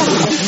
I'm